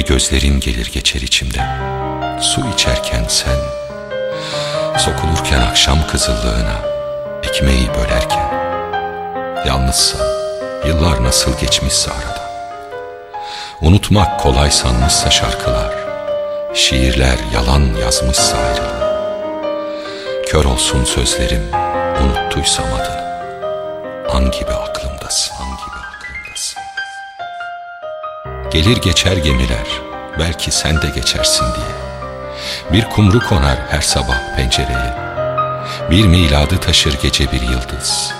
gözlerin gelir geçer içimde. Su içerken sen Sokulurken akşam kızıllığına Ekmeği bölerken. Yalnızsan Yıllar nasıl geçmişse arada. Unutmak kolay sanmışsa şarkılar Şiirler yalan yazmışsa ayrılığı Kör olsun sözlerim Unuttuysam adını. An gibi aklımdasın Gelir geçer gemiler Belki sen de geçersin diye. Bir kumru konar her sabah pencereye. Bir miladı taşır gece bir yıldız.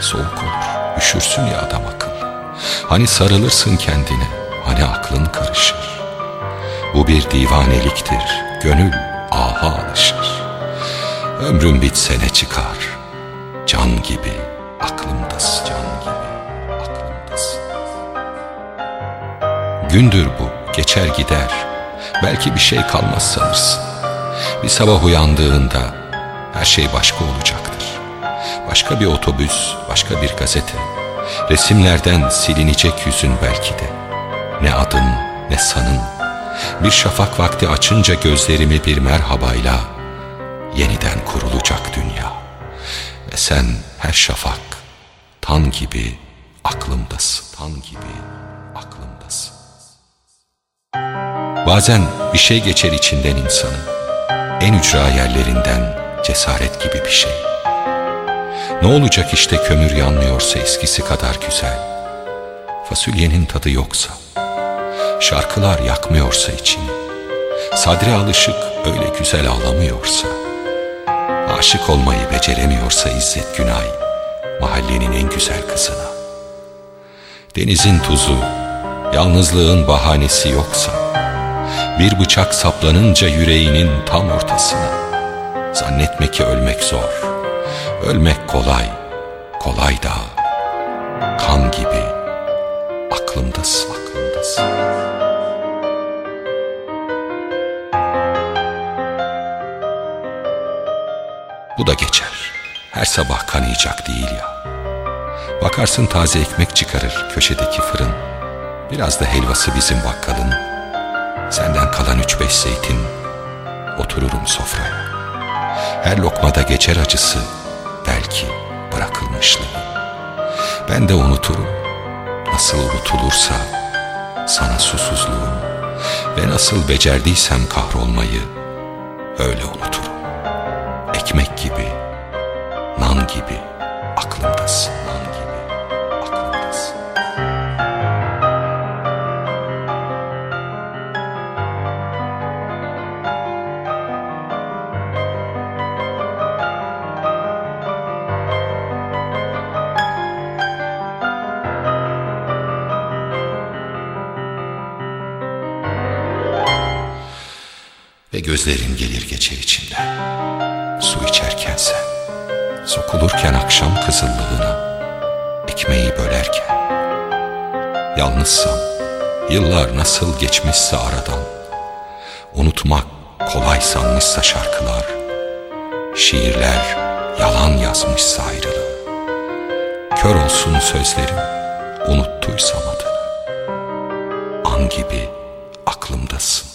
Soğuk olur üşürsün ya adam akıl. Hani sarılırsın kendine Hani aklın karışır. Bu bir divaneliktir Gönül aha alışır. Ömrüm bitse ne çıkar? Can gibi aklımdasın Can gibi Gündür bu geçer gider. Belki bir şey kalmaz sanırsın. Bir sabah uyandığında Her şey başka olacaktır. Başka bir otobüs, başka bir gazete. Resimlerden silinecek yüzün belki de. Ne adın ne sanın. Bir şafak vakti açınca gözlerimi bir merhabayla Yeniden kurulacak dünya. Ve sen her şafak Tan gibi aklımdasın Tan gibi Bazen bir şey geçer içinden insanın. En ücra yerlerinden cesaret gibi bir şey. Ne olacak işte kömür yanmıyorsa eskisi kadar güzel. Fasulyenin tadı yoksa. Şarkılar yakmıyorsa içini Sadri alışık öyle güzel ağlamıyorsa. Aşık olmayı beceremiyorsa İzzet Günay Mahallenin en güzel kızına. Denizin tuzu Yalnızlığın bahanesi yoksa Bir bıçak saplanınca yüreğinin tam ortasına Zannetme ki ölmek zor Ölmek kolay Kolay da Kan gibi Aklımdasın Aklımdasın Bu da geçer. Her sabah kanayacak değil ya. Bakarsın taze ekmek çıkarır köşedeki fırın. Biraz da helvası bizim bakkalın. Senden kalan üç beş zeytin. Otururum sofraya. Her lokmada geçer acısı. Belki bırakılmışlığı. Ben de unuturum. Nasıl unutulursa sana susuzluğum. Ve nasıl becerdiysem kahrolmayı öyle unuturum ekmek gibi, nan gibi aklımdasın, Ve gözlerin gelir geçer içimden Su içerken sen Sokulurken akşam kızıllığına Ekmeği bölerken. Yalnızsam Yıllar nasıl geçmişse aradan Unutmak kolay sanmışsa şarkılar Şiirler yalan yazmışsa ayrılığı. Kör olsun sözlerim Unuttuysam adını. An gibi aklımdasın